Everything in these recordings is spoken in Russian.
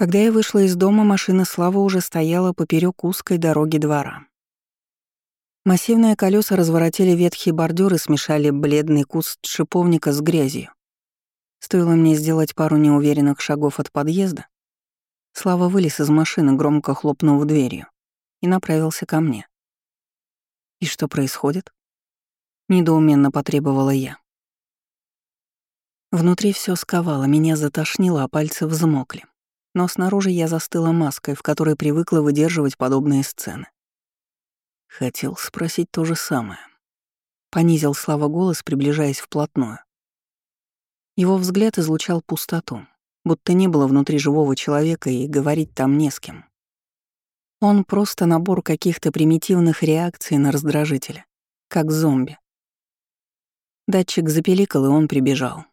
Когда я вышла из дома, машина Славы уже стояла поперек узкой дороги двора. Массивные колеса разворотили ветхий бордюр и смешали бледный куст шиповника с грязью. Стоило мне сделать пару неуверенных шагов от подъезда, Слава вылез из машины, громко хлопнув дверью, и направился ко мне. «И что происходит?» — недоуменно потребовала я. Внутри все сковало, меня затошнило, а пальцы взмокли. Но снаружи я застыла маской, в которой привыкла выдерживать подобные сцены. Хотел спросить то же самое. Понизил Слава голос, приближаясь вплотную. Его взгляд излучал пустоту, будто не было внутри живого человека и говорить там не с кем. Он просто набор каких-то примитивных реакций на раздражителя, как зомби. Датчик запеликал, и он прибежал.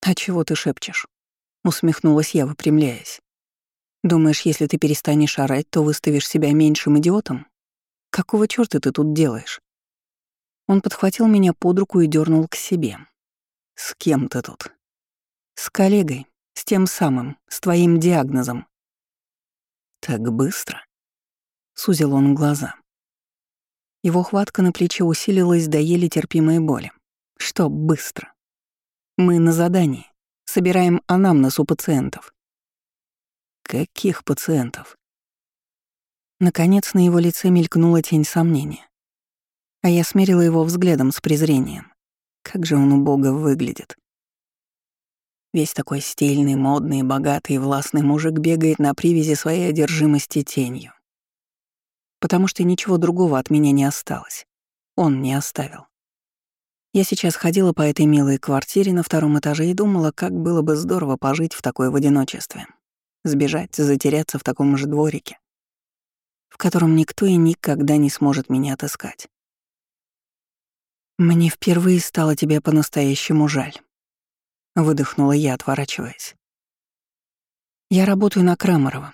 «А чего ты шепчешь?» — усмехнулась я, выпрямляясь. «Думаешь, если ты перестанешь орать, то выставишь себя меньшим идиотом? Какого чёрта ты тут делаешь?» Он подхватил меня под руку и дернул к себе. «С кем ты тут?» «С коллегой, с тем самым, с твоим диагнозом». «Так быстро?» — сузил он глаза. Его хватка на плече усилилась до еле терпимой боли. «Что быстро?» Мы на задании. Собираем анамнез у пациентов. Каких пациентов? Наконец на его лице мелькнула тень сомнения. А я смерила его взглядом с презрением. Как же он убого выглядит. Весь такой стильный, модный, богатый, властный мужик бегает на привязи своей одержимости тенью. Потому что ничего другого от меня не осталось. Он не оставил. Я сейчас ходила по этой милой квартире на втором этаже и думала, как было бы здорово пожить в такой в одиночестве. Сбежать, затеряться в таком же дворике, в котором никто и никогда не сможет меня отыскать. «Мне впервые стало тебя по-настоящему жаль», — выдохнула я, отворачиваясь. «Я работаю на Крамарова.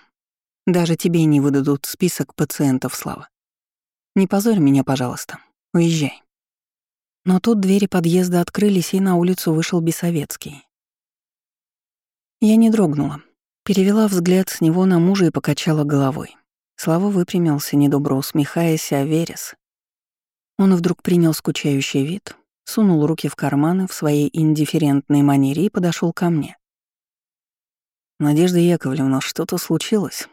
Даже тебе не выдадут список пациентов, Слава. Не позорь меня, пожалуйста. Уезжай». Но тут двери подъезда открылись, и на улицу вышел Бесовецкий. Я не дрогнула. Перевела взгляд с него на мужа и покачала головой. Слава выпрямился, недобро усмехаясь, а Верес... Он вдруг принял скучающий вид, сунул руки в карманы в своей индифферентной манере и подошел ко мне. «Надежда Яковлевна, что-то случилось?»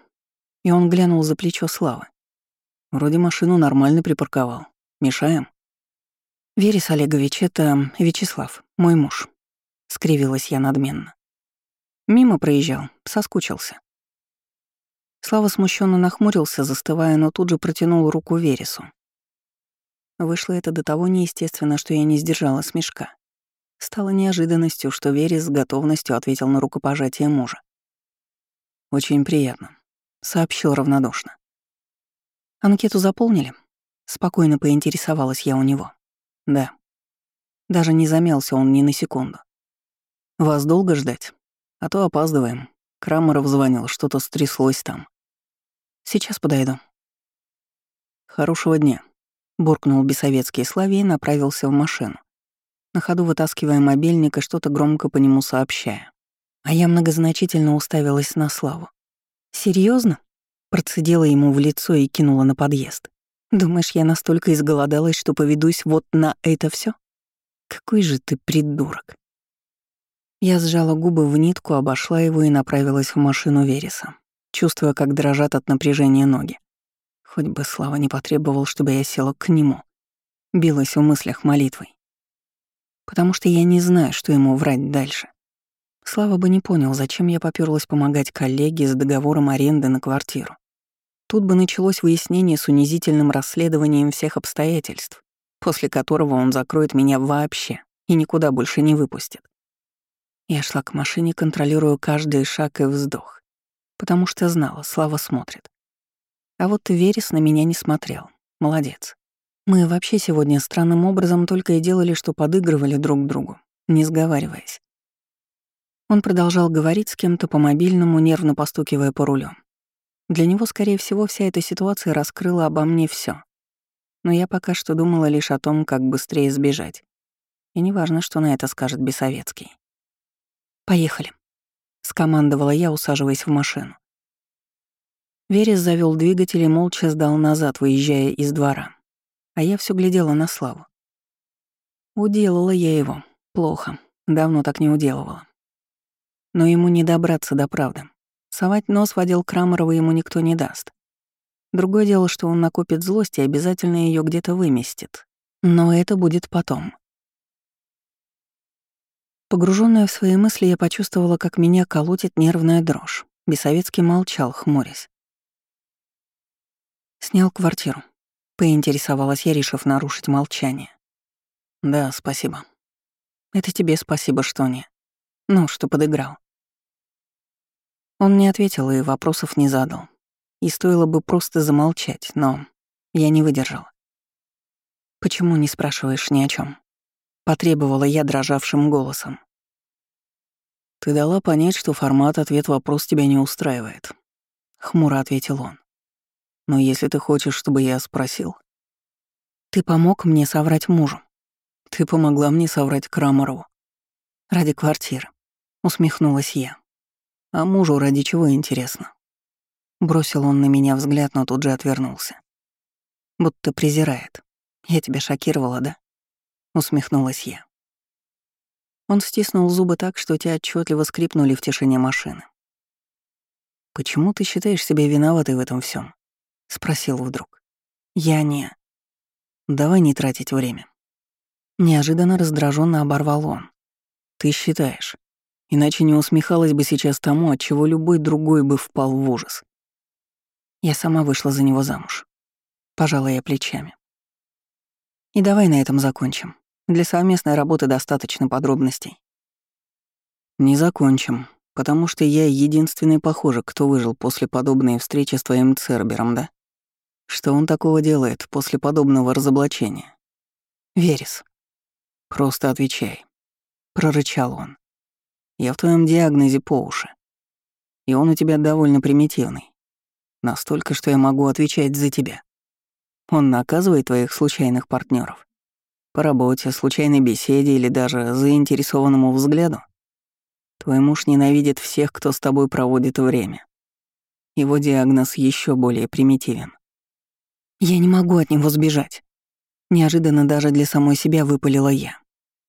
И он глянул за плечо Славы. «Вроде машину нормально припарковал. Мешаем?» «Верес Олегович, это Вячеслав, мой муж», — скривилась я надменно. Мимо проезжал, соскучился. Слава смущенно нахмурился, застывая, но тут же протянул руку Вересу. Вышло это до того неестественно, что я не сдержала смешка. Стало неожиданностью, что Верес с готовностью ответил на рукопожатие мужа. «Очень приятно», — сообщил равнодушно. «Анкету заполнили?» — спокойно поинтересовалась я у него. Да. Даже не замялся он ни на секунду. Вас долго ждать? А то опаздываем. Крамеров звонил, что-то стряслось там. Сейчас подойду. Хорошего дня. Буркнул бессоветский Славий и направился в машину. На ходу вытаскивая мобильник и что-то громко по нему сообщая. А я многозначительно уставилась на Славу. Серьезно? Процедила ему в лицо и кинула на подъезд. Думаешь, я настолько изголодалась, что поведусь вот на это все? Какой же ты придурок. Я сжала губы в нитку, обошла его и направилась в машину Вереса, чувствуя, как дрожат от напряжения ноги. Хоть бы Слава не потребовал, чтобы я села к нему. Билась в мыслях молитвой. Потому что я не знаю, что ему врать дальше. Слава бы не понял, зачем я попёрлась помогать коллеге с договором аренды на квартиру. Тут бы началось выяснение с унизительным расследованием всех обстоятельств, после которого он закроет меня вообще и никуда больше не выпустит. Я шла к машине, контролируя каждый шаг и вздох, потому что знала, Слава смотрит. А вот Верес на меня не смотрел. Молодец. Мы вообще сегодня странным образом только и делали, что подыгрывали друг другу, не сговариваясь. Он продолжал говорить с кем-то по мобильному, нервно постукивая по рулю. Для него, скорее всего, вся эта ситуация раскрыла обо мне все. Но я пока что думала лишь о том, как быстрее сбежать. И неважно, что на это скажет Бесовецкий. «Поехали», — скомандовала я, усаживаясь в машину. Верес завел двигатель и молча сдал назад, выезжая из двора. А я все глядела на Славу. Уделала я его. Плохо. Давно так не уделывала. Но ему не добраться до правды. Совать нос в отдел Крамарова ему никто не даст. Другое дело, что он накопит злость и обязательно ее где-то выместит. Но это будет потом. Погруженная в свои мысли, я почувствовала, как меня колотит нервная дрожь. Бесовецкий молчал, хмурясь. Снял квартиру. Поинтересовалась я, решив нарушить молчание. Да, спасибо. Это тебе спасибо, что не. Ну, что подыграл. Он не ответил и вопросов не задал. И стоило бы просто замолчать, но я не выдержала. «Почему не спрашиваешь ни о чем? потребовала я дрожавшим голосом. «Ты дала понять, что формат ответ-вопрос тебя не устраивает», — хмуро ответил он. «Но если ты хочешь, чтобы я спросил...» «Ты помог мне соврать мужу. Ты помогла мне соврать Крамарову. Ради квартиры», — усмехнулась я. «А мужу ради чего, интересно?» Бросил он на меня взгляд, но тут же отвернулся. Будто презирает. Я тебя шокировала, да? Усмехнулась я. Он стиснул зубы так, что те отчетливо скрипнули в тишине машины. «Почему ты считаешь себя виноватой в этом всем? спросил вдруг. «Я не...» «Давай не тратить время». Неожиданно раздраженно оборвал он. «Ты считаешь. Иначе не усмехалась бы сейчас тому, от чего любой другой бы впал в ужас. Я сама вышла за него замуж. Пожала я плечами. И давай на этом закончим. Для совместной работы достаточно подробностей. Не закончим, потому что я единственный похожий, кто выжил после подобной встречи с твоим Цербером, да? Что он такого делает после подобного разоблачения? Верес. Просто отвечай. Прорычал он. Я в твоем диагнозе по уши. И он у тебя довольно примитивный. Настолько, что я могу отвечать за тебя. Он наказывает твоих случайных партнеров По работе, случайной беседе или даже заинтересованному взгляду? Твой муж ненавидит всех, кто с тобой проводит время. Его диагноз еще более примитивен. Я не могу от него сбежать. Неожиданно даже для самой себя выпалила я.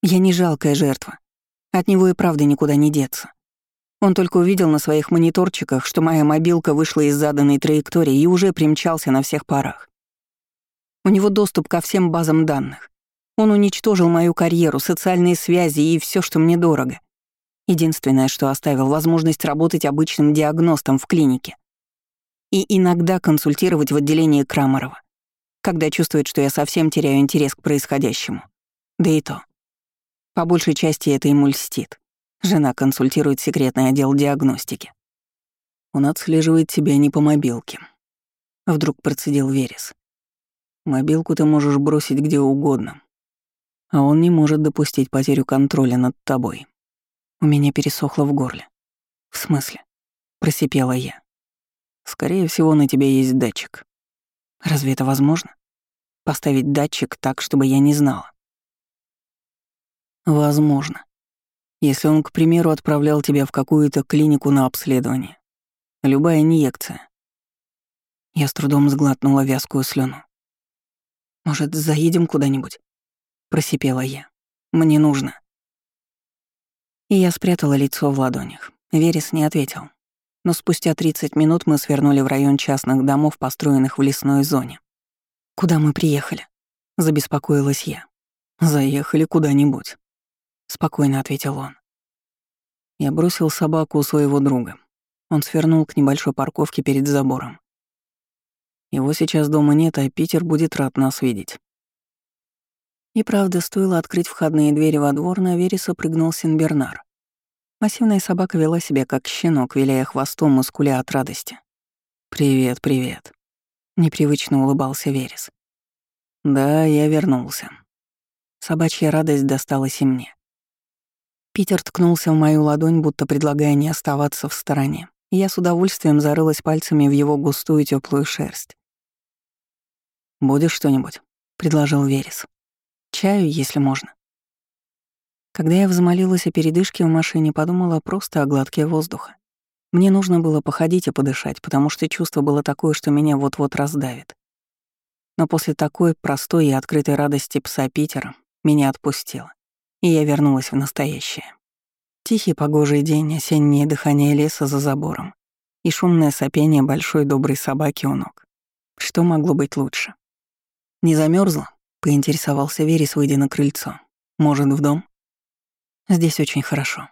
Я не жалкая жертва. От него и правда никуда не деться. Он только увидел на своих мониторчиках, что моя мобилка вышла из заданной траектории и уже примчался на всех парах. У него доступ ко всем базам данных. Он уничтожил мою карьеру, социальные связи и все, что мне дорого. Единственное, что оставил, возможность работать обычным диагностом в клинике. И иногда консультировать в отделении Крамарова, когда чувствует, что я совсем теряю интерес к происходящему. Да и то. По большей части это ему льстит. Жена консультирует секретный отдел диагностики. Он отслеживает тебя не по мобилке. Вдруг процедил Верес. Мобилку ты можешь бросить где угодно. А он не может допустить потерю контроля над тобой. У меня пересохло в горле. В смысле? Просипела я. Скорее всего, на тебе есть датчик. Разве это возможно? Поставить датчик так, чтобы я не знала. Возможно. Если он, к примеру, отправлял тебя в какую-то клинику на обследование. Любая инъекция. Я с трудом сглотнула вязкую слюну. «Может, заедем куда-нибудь?» — просипела я. «Мне нужно». И я спрятала лицо в ладонях. Верес не ответил. Но спустя 30 минут мы свернули в район частных домов, построенных в лесной зоне. «Куда мы приехали?» — забеспокоилась я. «Заехали куда-нибудь», спокойно ответил он. Я бросил собаку у своего друга. Он свернул к небольшой парковке перед забором. Его сейчас дома нет, а Питер будет рад нас видеть. И правда, стоило открыть входные двери во двор, на Вереса прыгнул Синбернар. Массивная собака вела себя как щенок, виляя хвостом и от радости. «Привет, привет», — непривычно улыбался Верес. «Да, я вернулся». Собачья радость досталась и мне. Питер ткнулся в мою ладонь, будто предлагая не оставаться в стороне. Я с удовольствием зарылась пальцами в его густую теплую шерсть. «Будешь что-нибудь?» — предложил Верес. «Чаю, если можно». Когда я взмолилась о передышке в машине, подумала просто о глотке воздуха. Мне нужно было походить и подышать, потому что чувство было такое, что меня вот-вот раздавит. Но после такой простой и открытой радости пса Питера меня отпустило, и я вернулась в настоящее. Тихий погожий день, осеннее дыхание леса за забором и шумное сопение большой доброй собаки у ног. Что могло быть лучше? Не замерзла? поинтересовался Верес, выйдя на крыльцо. Может, в дом? Здесь очень хорошо.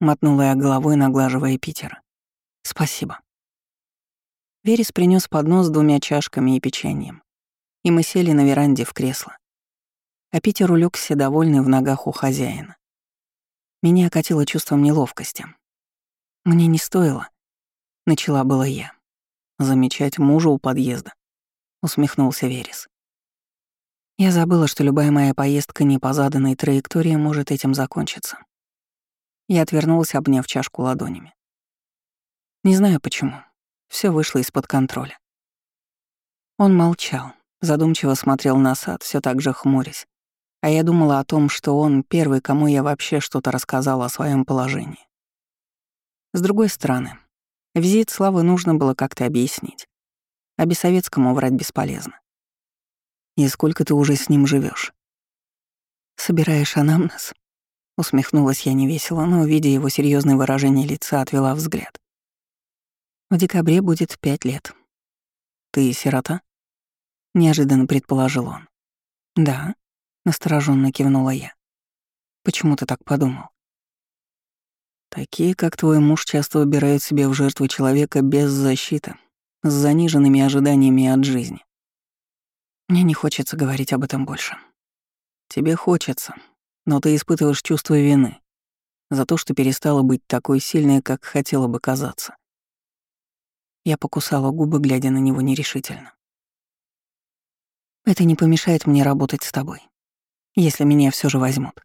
Мотнула я головой, наглаживая Питера. Спасибо. Верес принес поднос с двумя чашками и печеньем. И мы сели на веранде в кресло. А Питер улегся довольный в ногах у хозяина. Меня окатило чувством неловкости. Мне не стоило. Начала была я. Замечать мужа у подъезда. Усмехнулся Верес. Я забыла, что любая моя поездка не по заданной траектории может этим закончиться. Я отвернулась, обняв чашку ладонями. Не знаю почему. Все вышло из-под контроля. Он молчал, задумчиво смотрел на сад, все так же хмурясь, а я думала о том, что он первый, кому я вообще что-то рассказала о своем положении. С другой стороны, визит Славы нужно было как-то объяснить. А Бессоветскому врать бесполезно. «И сколько ты уже с ним живешь? «Собираешь анамнез?» Усмехнулась я невесело, но, видя его серьезное выражение лица, отвела взгляд. «В декабре будет пять лет». «Ты сирота?» — неожиданно предположил он. «Да», Настороженно кивнула я. Почему ты так подумал? Такие, как твой муж, часто выбирают себе в жертву человека без защиты, с заниженными ожиданиями от жизни. Мне не хочется говорить об этом больше. Тебе хочется, но ты испытываешь чувство вины за то, что перестала быть такой сильной, как хотела бы казаться. Я покусала губы, глядя на него нерешительно. Это не помешает мне работать с тобой если меня все же возьмут.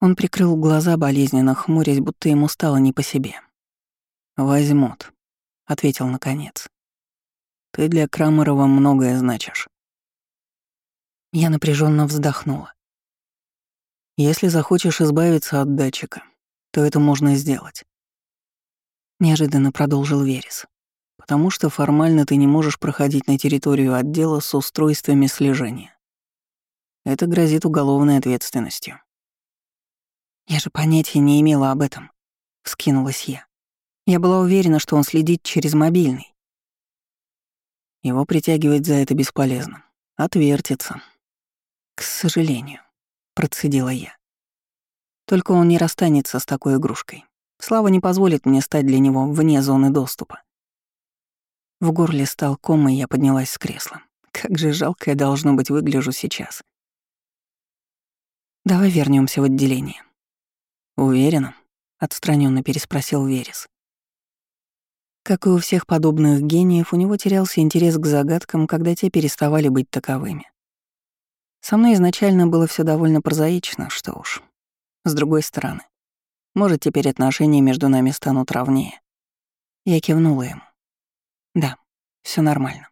Он прикрыл глаза, болезненно хмурясь, будто ему стало не по себе. «Возьмут», — ответил наконец. «Ты для Крамерова многое значишь». Я напряженно вздохнула. «Если захочешь избавиться от датчика, то это можно сделать», — неожиданно продолжил Верес. «Потому что формально ты не можешь проходить на территорию отдела с устройствами слежения. Это грозит уголовной ответственностью. Я же понятия не имела об этом, вскинулась я. Я была уверена, что он следит через мобильный. Его притягивать за это бесполезно. Отвертится. К сожалению, процедила я. Только он не расстанется с такой игрушкой. Слава не позволит мне стать для него вне зоны доступа. В горле стал ком, и я поднялась с кресла. Как же жалко я должно быть выгляжу сейчас. Давай вернемся в отделение. Уверена? отстраненно переспросил Верес. Как и у всех подобных гениев, у него терялся интерес к загадкам, когда те переставали быть таковыми. Со мной изначально было все довольно прозаично, что уж. С другой стороны, может, теперь отношения между нами станут равнее. Я кивнула ему. Да, все нормально.